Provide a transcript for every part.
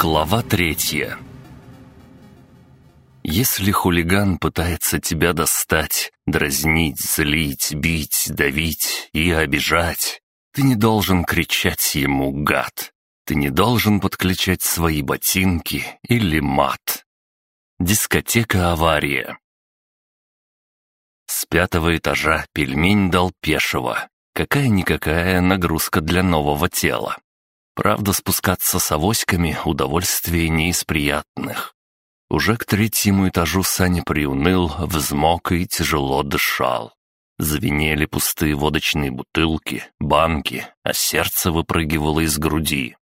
Глава третья Если хулиган пытается тебя достать, дразнить, злить, бить, давить и обижать, ты не должен кричать ему «гад». Ты не должен подключать свои ботинки или мат. Дискотека «Авария». С пятого этажа пельмень дал пешего. Какая-никакая нагрузка для нового тела. Правда, спускаться с авоськами — удовольствие не из приятных. Уже к третьему этажу Саня приуныл, взмок и тяжело дышал. Звенели пустые водочные бутылки, банки, а сердце выпрыгивало из груди.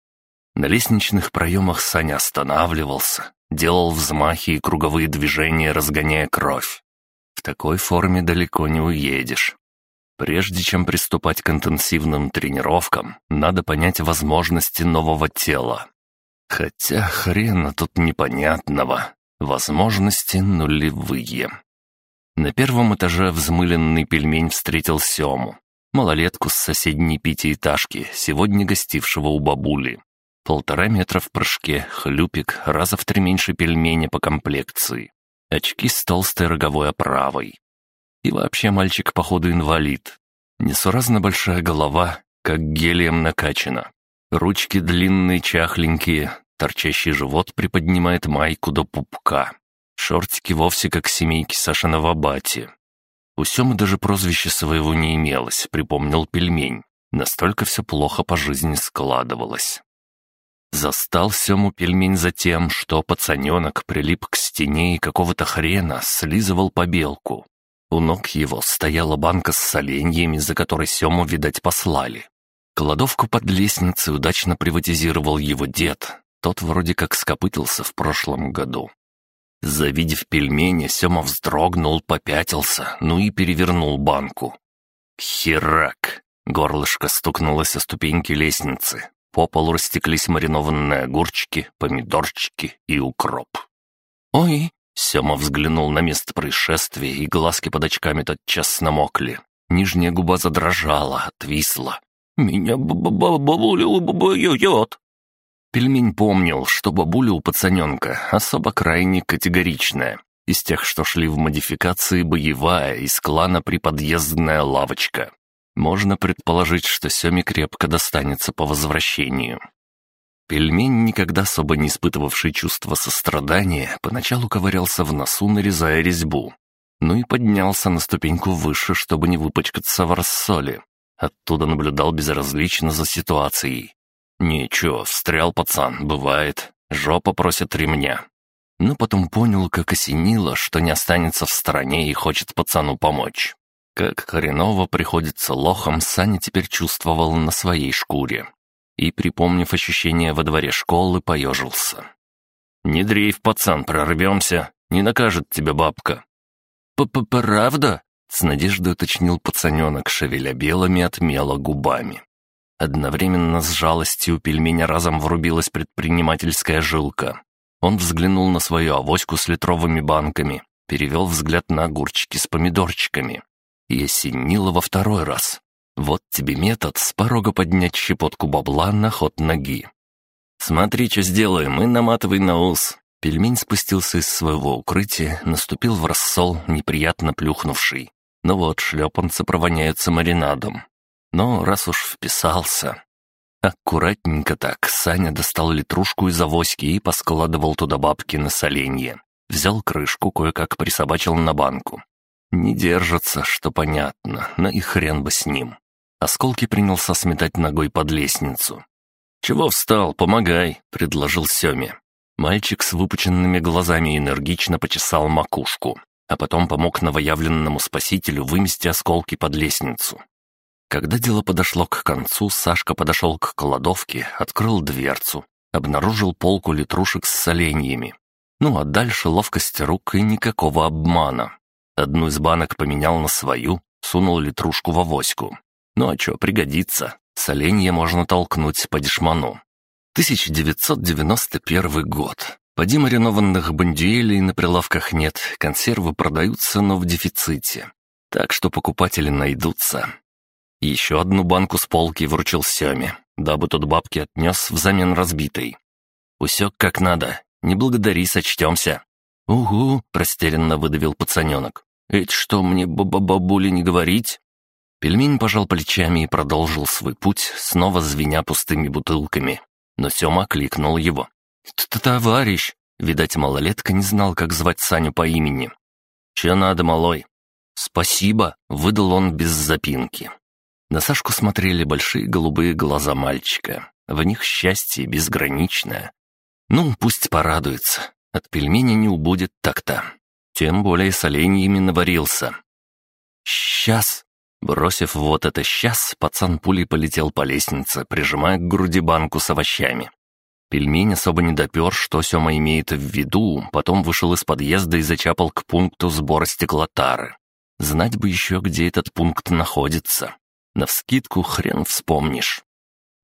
На лестничных проемах Саня останавливался, делал взмахи и круговые движения, разгоняя кровь. В такой форме далеко не уедешь. Прежде чем приступать к интенсивным тренировкам, надо понять возможности нового тела. Хотя хрена тут непонятного. Возможности нулевые. На первом этаже взмыленный пельмень встретил Сему, малолетку с соседней пятиэтажки, сегодня гостившего у бабули. Полтора метра в прыжке, хлюпик, раза в три меньше пельменя по комплекции. Очки с толстой роговой оправой. И вообще мальчик, походу, инвалид. Несуразно большая голова, как гелием накачана. Ручки длинные, чахленькие, торчащий живот приподнимает майку до пупка. Шортики вовсе как семейки Сашиного бати. У Семы даже прозвища своего не имелось, припомнил пельмень. Настолько все плохо по жизни складывалось. Застал Сему пельмень за тем, что пацаненок прилип к стене и какого-то хрена слизывал побелку. У ног его стояла банка с соленьями, за которой Сему, видать, послали. Кладовку под лестницей удачно приватизировал его дед. Тот вроде как скопытился в прошлом году. Завидев пельмени, Сема вздрогнул, попятился, ну и перевернул банку. Херак! Горлышко стукнулось о ступеньки лестницы. По полу растеклись маринованные огурчики, помидорчики и укроп. «Ой!» Сема взглянул на место происшествия, и глазки под очками тотчас намокли. Нижняя губа задрожала, отвисла. «Меня бабуля убьет!» Пельмень помнил, что бабуля у пацаненка особо крайне категоричная. Из тех, что шли в модификации боевая, из клана приподъездная лавочка. Можно предположить, что Семе крепко достанется по возвращению. Пельмень, никогда особо не испытывавший чувства сострадания, поначалу ковырялся в носу, нарезая резьбу. Ну и поднялся на ступеньку выше, чтобы не выпачкаться в рассоле. Оттуда наблюдал безразлично за ситуацией. «Ничего, встрял пацан, бывает. Жопа просит ремня». Но потом понял, как осенило, что не останется в стороне и хочет пацану помочь. Как хреново приходится лохом, Саня теперь чувствовал на своей шкуре и, припомнив ощущения во дворе школы, поежился. «Не дрейф, пацан, прорвемся, не накажет тебя бабка». П -п «Правда?» — с надеждой уточнил пацаненок, шевеля белыми от мела губами. Одновременно с жалостью у пельменя разом врубилась предпринимательская жилка. Он взглянул на свою авоську с литровыми банками, перевел взгляд на огурчики с помидорчиками и осенило во второй раз. Вот тебе метод с порога поднять щепотку бабла на ход ноги. «Смотри, что сделаем, и наматывай на ус». Пельмень спустился из своего укрытия, наступил в рассол, неприятно плюхнувший. Ну вот, шлепанцы провоняются маринадом. Но раз уж вписался... Аккуратненько так, Саня достал литрушку из авоськи и поскладывал туда бабки на соленье. Взял крышку, кое-как присобачил на банку. Не держится, что понятно, но и хрен бы с ним. Осколки принялся сметать ногой под лестницу. «Чего встал? Помогай!» — предложил Семе. Мальчик с выпученными глазами энергично почесал макушку, а потом помог новоявленному спасителю вымести осколки под лестницу. Когда дело подошло к концу, Сашка подошел к кладовке, открыл дверцу, обнаружил полку литрушек с соленьями. Ну а дальше ловкость рук и никакого обмана. Одну из банок поменял на свою, сунул литрушку в авоську. Ну а чё, пригодится. Соленье можно толкнуть по дешману. 1991 год. Поди маринованных бандюэлей на прилавках нет, консервы продаются, но в дефиците. Так что покупатели найдутся. Еще одну банку с полки вручил Семе, дабы тот бабки отнес взамен разбитой. Усек как надо. Не благодари, сочтемся». «Угу», — растерянно выдавил пацаненок. «Это что, мне б -б бабуле не говорить?» Пельмень пожал плечами и продолжил свой путь, снова звеня пустыми бутылками. Но Сёма кликнул его. «Товарищ!» Видать, малолетка не знал, как звать Саню по имени. «Че надо, малой?» «Спасибо», — выдал он без запинки. На Сашку смотрели большие голубые глаза мальчика. В них счастье безграничное. Ну, пусть порадуется. От пельмени не убудет так-то. Тем более с оленьями наварился. «Сейчас!» Бросив вот это «сейчас», пацан пулей полетел по лестнице, прижимая к груди банку с овощами. Пельмень особо не допер, что Сёма имеет в виду, потом вышел из подъезда и зачапал к пункту сбора стеклотары. Знать бы еще, где этот пункт находится. Навскидку хрен вспомнишь.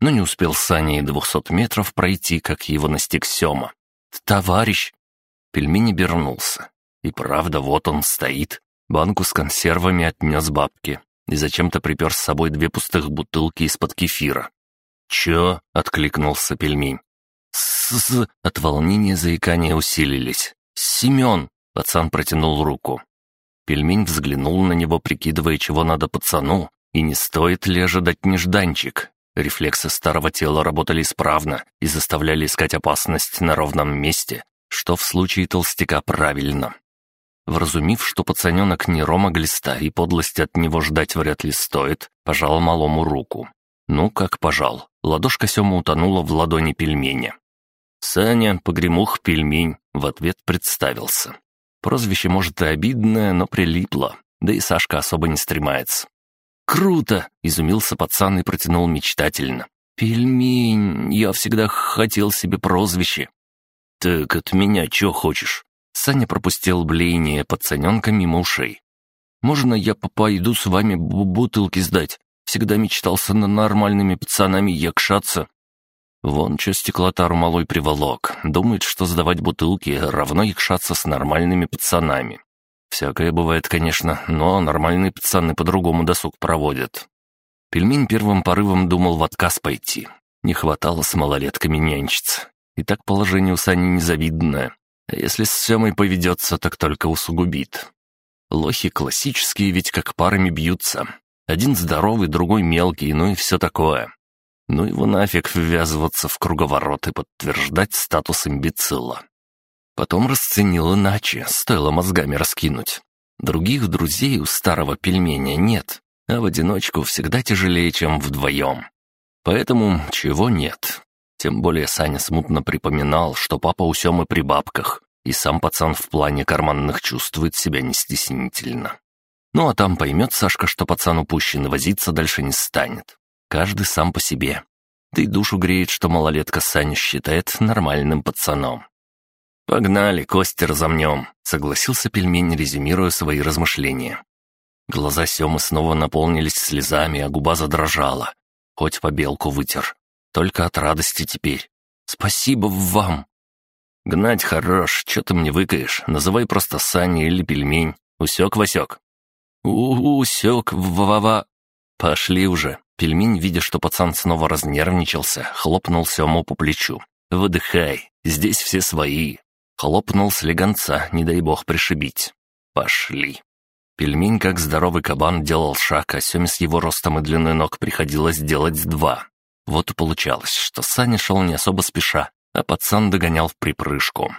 Но не успел Саня и двухсот метров пройти, как его настиг Сёма. «Товарищ!» Пельмень обернулся. И правда, вот он стоит. Банку с консервами отнес бабке и зачем-то припер с собой две пустых бутылки из-под кефира. «Чё?» — откликнулся пельмень. «С-с-с...» От волнения заикания усилились. «Семён!» — пацан протянул руку. Пельмень взглянул на него, прикидывая, чего надо пацану, и не стоит ли ожидать нежданчик. Рефлексы старого тела работали исправно и заставляли искать опасность на ровном месте, что в случае толстяка правильно. Вразумив, что пацаненок не Рома Глиста и подлости от него ждать вряд ли стоит, пожал малому руку. Ну, как пожал. Ладошка Сёма утонула в ладони пельменя. Саня, погремух, пельмень, в ответ представился. Прозвище, может, и обидное, но прилипло, да и Сашка особо не стремается. «Круто!» — изумился пацан и протянул мечтательно. «Пельмень, я всегда хотел себе прозвище». «Так от меня чё хочешь?» Саня пропустил блеяние пацаненка мимо ушей. «Можно я пойду с вами бутылки сдать? Всегда мечтался на нормальными пацанами якшаться». Вон чё стеклотару малой приволок. Думает, что сдавать бутылки равно якшаться с нормальными пацанами. Всякое бывает, конечно, но нормальные пацаны по-другому досуг проводят. Пельмень первым порывом думал в отказ пойти. Не хватало с малолетками нянчиться. И так положение у Сани незавидное. А если с Семой поведется, так только усугубит. Лохи классические ведь как парами бьются. Один здоровый, другой мелкий, ну и все такое. Ну его нафиг ввязываться в круговорот и подтверждать статус имбецила. Потом расценил иначе, стоило мозгами раскинуть. Других друзей у старого пельменя нет, а в одиночку всегда тяжелее, чем вдвоем. Поэтому чего нет. Тем более Саня смутно припоминал, что папа у Семы при бабках, и сам пацан в плане карманных чувствует себя не стеснительно. Ну а там поймет Сашка, что пацан упущен и возиться дальше не станет. Каждый сам по себе. Да и душу греет, что малолетка Саня считает нормальным пацаном. «Погнали, кости разомнем», — согласился пельмень, резюмируя свои размышления. Глаза Семы снова наполнились слезами, а губа задрожала. Хоть по белку вытер. Только от радости теперь. «Спасибо вам!» «Гнать хорош, что ты мне выкаешь? Называй просто Саня или пельмень. Усек-васек». «У-усек, ва-ва-ва». «Пошли уже». Пельмень, видя, что пацан снова разнервничался, хлопнул Сему по плечу. «Выдыхай, здесь все свои». Хлопнул слегонца, не дай бог пришибить. «Пошли». Пельмень, как здоровый кабан, делал шаг, а Семе с его ростом и длиной ног приходилось делать два. Вот и получалось, что Саня шел не особо спеша, а пацан догонял в припрыжку.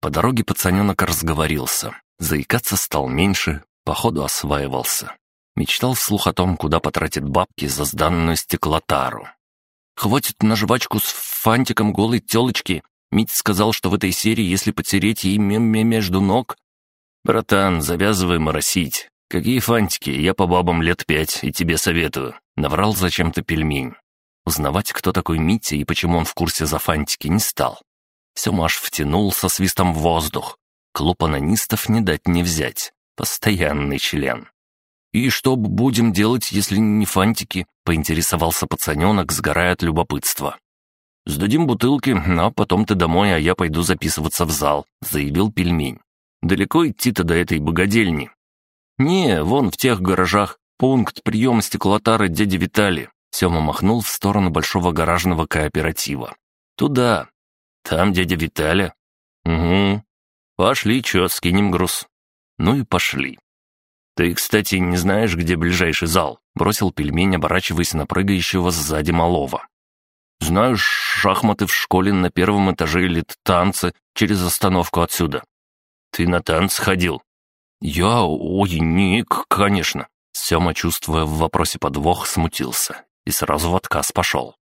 По дороге пацаненок разговорился, заикаться стал меньше, походу осваивался. Мечтал вслух о том, куда потратит бабки за сданную стеклотару. «Хватит на жвачку с фантиком голой телочки!» Мить сказал, что в этой серии, если потереть ей между ног... «Братан, завязывай моросить. Какие фантики, я по бабам лет пять, и тебе советую». Наврал зачем-то пельмень. Узнавать, кто такой Митя и почему он в курсе за фантики, не стал. Семаш втянул со свистом в воздух. Клуб анонистов не дать не взять. Постоянный член. «И что будем делать, если не фантики?» — поинтересовался пацаненок, сгорая от любопытства. «Сдадим бутылки, а потом ты домой, а я пойду записываться в зал», — заявил пельмень. «Далеко идти-то до этой богадельни?» «Не, вон в тех гаражах. Пункт приема стеклотары дяди Витали. Сема махнул в сторону большого гаражного кооператива. «Туда». Там дядя Виталя?» «Угу. Пошли, чё, скинем груз». Ну и пошли. «Ты, кстати, не знаешь, где ближайший зал?» — бросил пельмень, оборачиваясь на прыгающего сзади малого. «Знаю, шахматы в школе на первом этаже или танцы через остановку отсюда». «Ты на танцы ходил?» «Я... Ой, не, конечно». Сема, чувствуя в вопросе подвох, смутился и сразу в отказ пошел.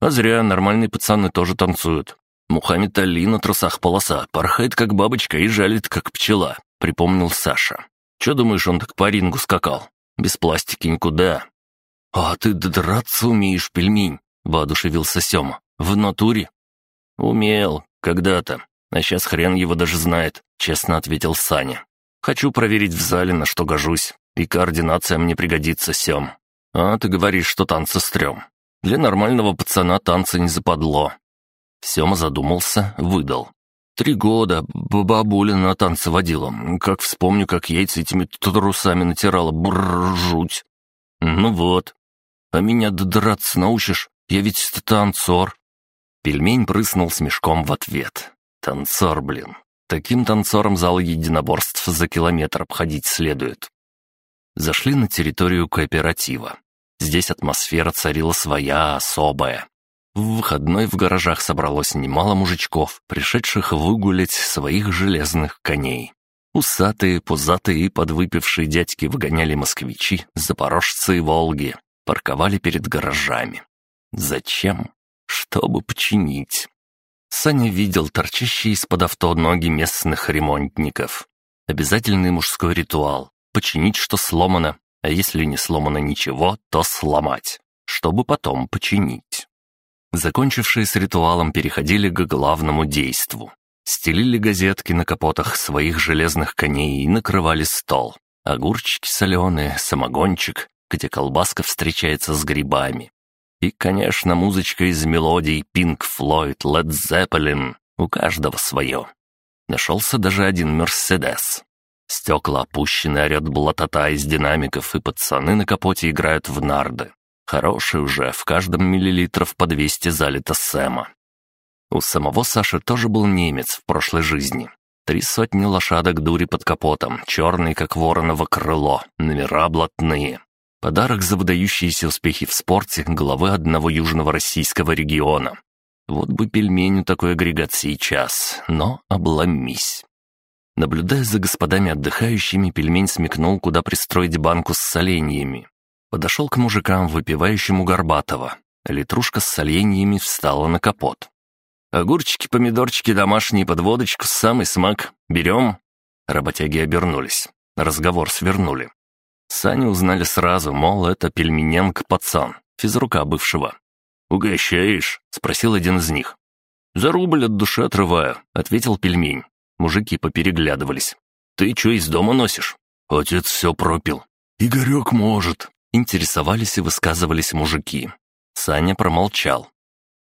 «А зря, нормальные пацаны тоже танцуют. Мухаммед Али на трусах полоса, порхает как бабочка и жалит как пчела», — припомнил Саша. Че думаешь, он так по рингу скакал? Без пластики никуда». «А ты драться умеешь, пельмень?» — воодушевился Сема. «В натуре?» «Умел, когда-то. А сейчас хрен его даже знает», — честно ответил Саня. «Хочу проверить в зале, на что гожусь. И координация мне пригодится, Сем. А ты говоришь, что танцы стрём. Для нормального пацана танцы не западло». Сема задумался, выдал. Три года бабуля на танцы водила. Как вспомню, как яйца этими трусами натирала. Бррр, жуть. Ну вот. А меня драться научишь? Я ведь танцор. Пельмень прыснул с мешком в ответ. Танцор, блин. Таким танцором зал единоборств за километр обходить следует. Зашли на территорию кооператива. Здесь атмосфера царила своя, особая. В выходной в гаражах собралось немало мужичков, пришедших выгулять своих железных коней. Усатые, пузатые и подвыпившие дядьки выгоняли москвичи, запорожцы и волги, парковали перед гаражами. Зачем? Чтобы починить. Саня видел торчащие из-под авто ноги местных ремонтников. Обязательный мужской ритуал — починить, что сломано, а если не сломано ничего, то сломать, чтобы потом починить. Закончившие с ритуалом переходили к главному действу. Стелили газетки на капотах своих железных коней и накрывали стол. Огурчики соленые, самогончик, где колбаска встречается с грибами. И, конечно, музычка из мелодий Pink Floyd, Led Zeppelin. У каждого свое. Нашелся даже один Мерседес. Стекла опущены, орет блатота из динамиков, и пацаны на капоте играют в нарды. Хороший уже, в каждом миллилитров по 200 залито Сэма. У самого Саши тоже был немец в прошлой жизни. Три сотни лошадок дури под капотом, черный, как вороново крыло, номера блатные. Подарок за выдающиеся успехи в спорте главы одного южного российского региона. Вот бы пельменю такой агрегат сейчас, но обломись. Наблюдая за господами отдыхающими, пельмень смекнул, куда пристроить банку с соленьями. Подошел к мужикам, выпивающим у Горбатова. Литрушка с соленьями встала на капот. «Огурчики, помидорчики домашние под водочку, самый смак. Берем?» Работяги обернулись. Разговор свернули. Саню узнали сразу, мол, это пельмененко пацан, физрука бывшего. «Угощаешь?» — спросил один из них. «За рубль от души отрываю», — ответил пельмень. Мужики попереглядывались. «Ты что из дома носишь?» «Отец все пропил». «Игорек может», Интересовались и высказывались мужики. Саня промолчал.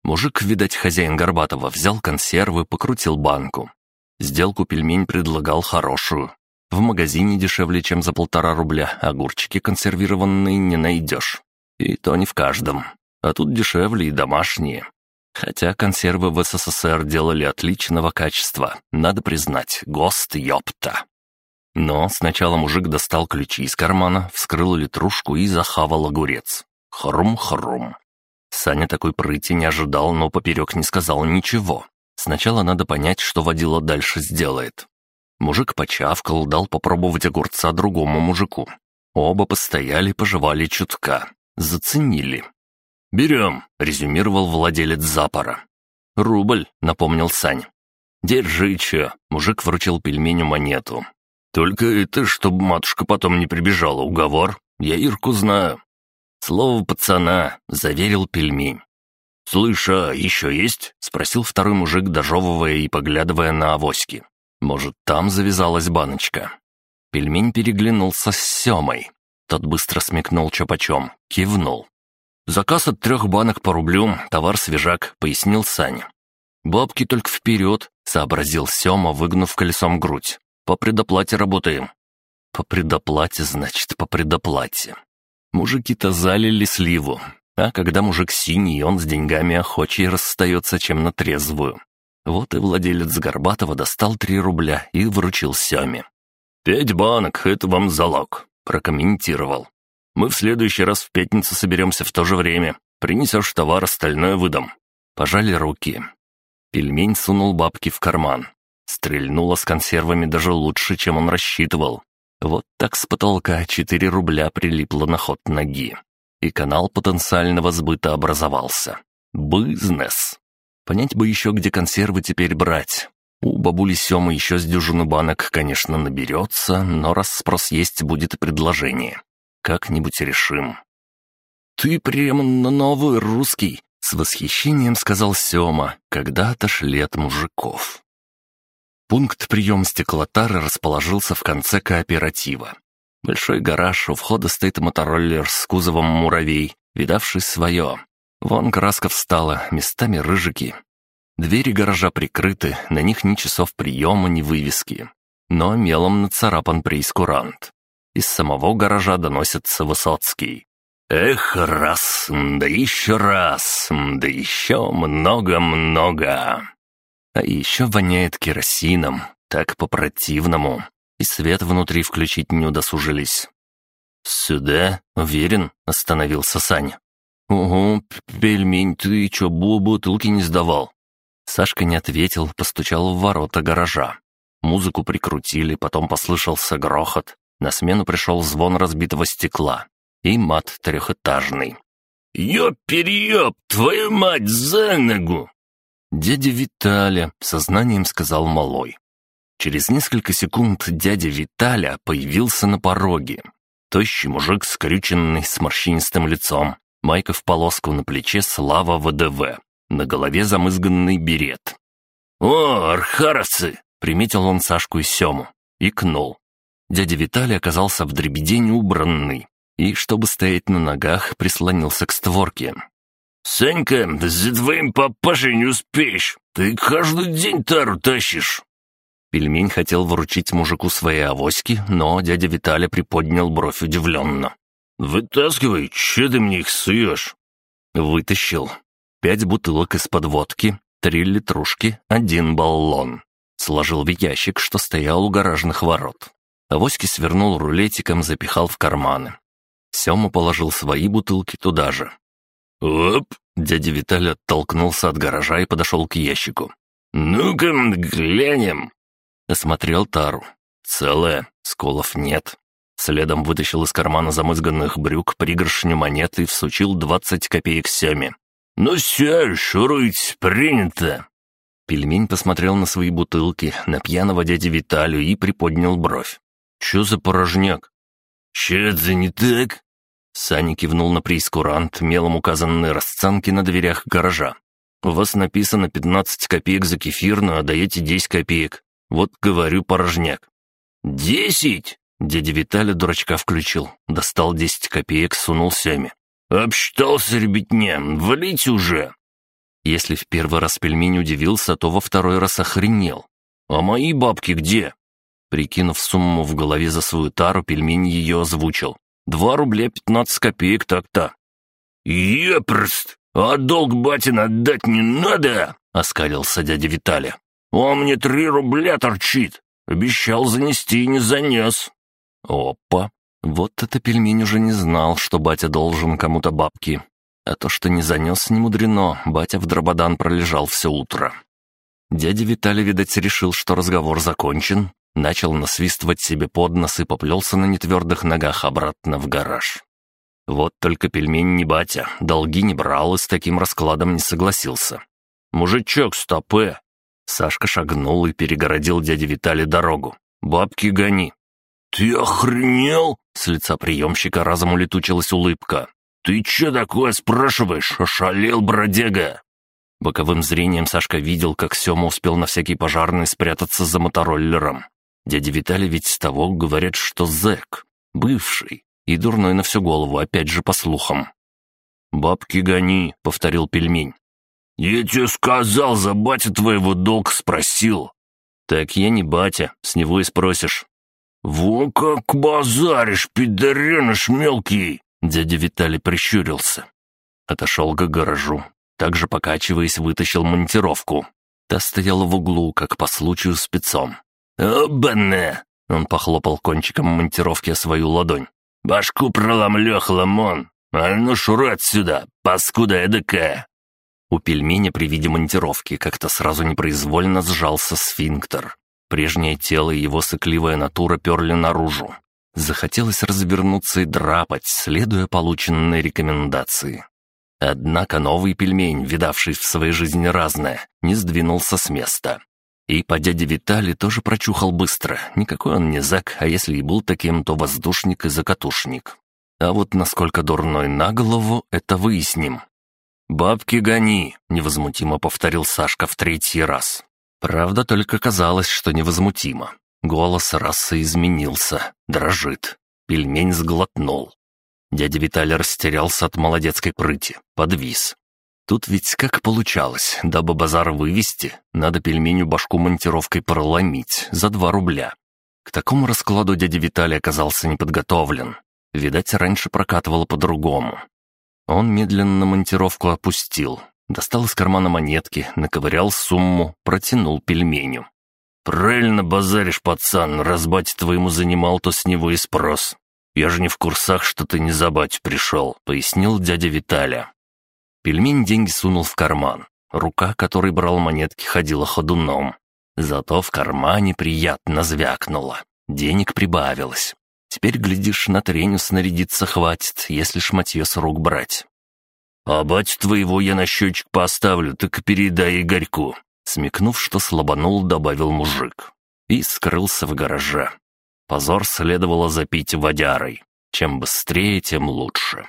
Мужик, видать, хозяин Горбатова, взял консервы, покрутил банку. Сделку пельмень предлагал хорошую. В магазине дешевле, чем за полтора рубля, огурчики консервированные не найдешь. И то не в каждом. А тут дешевле и домашние. Хотя консервы в СССР делали отличного качества, надо признать, ГОСТ ёпта. Но сначала мужик достал ключи из кармана, вскрыл литрушку и захавал огурец. Хрум-хрум. Саня такой прыти не ожидал, но поперек не сказал ничего. Сначала надо понять, что водила дальше сделает. Мужик почавкал, дал попробовать огурца другому мужику. Оба постояли, пожевали чутка. Заценили. «Берем», — резюмировал владелец запора. «Рубль», — напомнил Сань. «Держи, чё», — мужик вручил пельменю монету. Только это, чтобы матушка потом не прибежала, уговор. Я Ирку знаю». «Слово пацана», — заверил пельмень. «Слышь, а еще есть?» — спросил второй мужик, дожевывая и поглядывая на авоськи. «Может, там завязалась баночка?» Пельмень переглянулся с Семой. Тот быстро смекнул чё почем, кивнул. «Заказ от трех банок по рублю, товар свежак», — пояснил Саня. «Бабки только вперед», — сообразил Сема, выгнув колесом грудь. По предоплате работаем». «По предоплате, значит, по предоплате». Мужики-то залили сливу, а когда мужик синий, он с деньгами охочей расстается, чем на трезвую. Вот и владелец Горбатова достал три рубля и вручил Семе. «Пять банок — это вам залог», — прокомментировал. «Мы в следующий раз в пятницу соберемся в то же время. Принесешь товар, остальное выдам». Пожали руки. Пельмень сунул бабки в карман. Стрельнуло с консервами даже лучше, чем он рассчитывал. Вот так с потолка четыре рубля прилипло на ход ноги. И канал потенциального сбыта образовался. Бизнес. Понять бы еще, где консервы теперь брать. У бабули Семы еще с дюжины банок, конечно, наберется, но раз спрос есть, будет и предложение. Как-нибудь решим. «Ты прям новый русский», — с восхищением сказал Сема, когда отошли от мужиков. Пункт приема стеклотары расположился в конце кооператива. Большой гараж, у входа стоит мотороллер с кузовом муравей, видавший свое. Вон краска встала, местами рыжики. Двери гаража прикрыты, на них ни часов приема, ни вывески. Но мелом нацарапан прейскурант. Из самого гаража доносится Высоцкий. «Эх, раз, да еще раз, да еще много-много!» А еще воняет керосином, так по-противному. И свет внутри включить не удосужились. «Сюда? Уверен?» — остановился Саня. «Угу, пельмень, ты чё, бутылки не сдавал?» Сашка не ответил, постучал в ворота гаража. Музыку прикрутили, потом послышался грохот. На смену пришел звон разбитого стекла и мат трехэтажный. «Ёп-переёп, твою мать, за ногу!» «Дядя Виталя», — сознанием сказал малой. Через несколько секунд дядя Виталя появился на пороге. Тощий мужик, скрюченный, с морщинистым лицом. Майка в полоску на плече «Слава ВДВ». На голове замызганный берет. «О, архаровцы!» — приметил он Сашку и Сему. Икнул. Дядя Виталий оказался в дребедень убранный и, чтобы стоять на ногах, прислонился к створке. «Санька, за твоим папашей не успеешь. Ты каждый день тару тащишь». Пельмень хотел вручить мужику свои авоськи, но дядя Виталя приподнял бровь удивленно. «Вытаскивай, че ты мне их суешь?» Вытащил. Пять бутылок из-под водки, три литрушки, один баллон. Сложил в ящик, что стоял у гаражных ворот. Авоськи свернул рулетиком, запихал в карманы. Сема положил свои бутылки туда же. «Оп!» — дядя Виталий оттолкнулся от гаража и подошел к ящику. «Ну-ка, глянем!» Осмотрел тару. Целая, сколов нет. Следом вытащил из кармана замызганных брюк пригоршню монет и всучил двадцать копеек Семе. «Ну все, шурыть, принято!» Пельмень посмотрел на свои бутылки, на пьяного дядю Виталию и приподнял бровь. «Че за порожняк?» «Че это не так?» Саня кивнул на прейскурант, мелом указанные расценки на дверях гаража. «У вас написано 15 копеек за кефирную, а даете 10 копеек. Вот говорю, порожняк». «Десять?» Дядя Виталя дурачка включил. Достал 10 копеек, сунул Семе. «Обсчитался, ребятня, валите уже!» Если в первый раз пельмень удивился, то во второй раз охренел. «А мои бабки где?» Прикинув сумму в голове за свою тару, пельмень ее озвучил. Два рубля пятнадцать копеек так-то». «Епрост! А долг батин отдать не надо!» — оскалился дядя Виталий. «Он мне три рубля торчит. Обещал занести и не занес». «Опа! Вот это пельмень уже не знал, что батя должен кому-то бабки. А то, что не занес, не мудрено, батя в дрободан пролежал все утро». Дядя Виталий, видать, решил, что разговор закончен, начал насвистывать себе под нос и поплелся на нетвердых ногах обратно в гараж. Вот только пельмень не батя, долги не брал и с таким раскладом не согласился. «Мужичок, стопы!» Сашка шагнул и перегородил дяде Виталий дорогу. «Бабки гони!» «Ты охренел?» С лица приемщика разом улетучилась улыбка. «Ты че такое спрашиваешь? Ошалел, бродяга!» Боковым зрением Сашка видел, как Сема успел на всякий пожарный спрятаться за мотороллером. Дядя Виталий ведь с того говорят, что зэк, бывший, и дурной на всю голову, опять же по слухам. «Бабки гони», — повторил пельмень. «Я тебе сказал, за батя твоего долг спросил». «Так я не батя, с него и спросишь». «Во как базаришь, пидореныш мелкий!» Дядя Виталий прищурился. Отошел к гаражу. Также покачиваясь, вытащил монтировку. Та стояла в углу, как по случаю спецом. «Обана!» — он похлопал кончиком монтировки о свою ладонь. «Башку проломлю, хламон! А ну шуруй отсюда, паскуда эдакая!» У пельменя при виде монтировки как-то сразу непроизвольно сжался сфинктер. Прежнее тело и его сыкливая натура перли наружу. Захотелось развернуться и драпать, следуя полученной рекомендации. Однако новый пельмень, видавший в своей жизни разное, не сдвинулся с места. И по дяде Витали тоже прочухал быстро. Никакой он не зак, а если и был таким, то воздушник и закатушник. А вот насколько дурной на голову, это выясним. «Бабки гони!» — невозмутимо повторил Сашка в третий раз. Правда, только казалось, что невозмутимо. Голос расы изменился, дрожит. Пельмень сглотнул. Дядя Виталий растерялся от молодецкой прыти, подвис. Тут ведь как получалось, дабы базар вывести, надо пельменю башку монтировкой проломить за два рубля. К такому раскладу дядя Виталий оказался неподготовлен. Видать, раньше прокатывало по-другому. Он медленно монтировку опустил, достал из кармана монетки, наковырял сумму, протянул пельменю. «Правильно базаришь, пацан, раз батя твоему занимал, то с него и спрос. Я же не в курсах, что ты не за батю пришел», — пояснил дядя Виталя. Пельмень деньги сунул в карман. Рука, которой брал монетки, ходила ходуном. Зато в кармане приятно звякнуло. Денег прибавилось. Теперь, глядишь, на треню снарядиться хватит, если шматье с рук брать. «А батю твоего я на счетчик поставлю, так передай Игорьку», Смекнув, что слабанул, добавил мужик. И скрылся в гараже. Позор следовало запить водярой. Чем быстрее, тем лучше.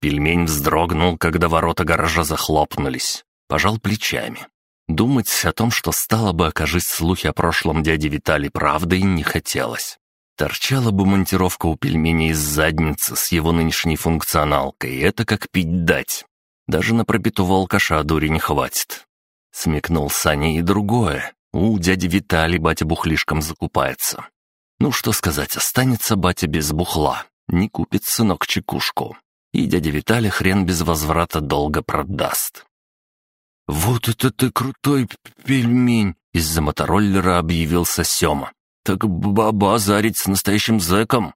Пельмень вздрогнул, когда ворота гаража захлопнулись. Пожал плечами. Думать о том, что стало бы, окажись слухи о прошлом дяде Виталий правдой, не хотелось. Торчала бы монтировка у пельменей из задницы с его нынешней функционалкой, это как пить дать. Даже на пробитого алкаша дури не хватит. Смекнул Саня и другое. У дяди Виталий батя бухлишком закупается. Ну что сказать, останется батя без бухла. Не купит сынок чекушку. И дядя Виталий хрен без возврата долго продаст. «Вот это ты крутой пельмень!» Из-за мотороллера объявился Сёма. «Так баба зарить с настоящим зэком!»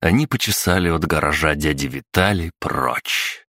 Они почесали от гаража дяди Витали прочь.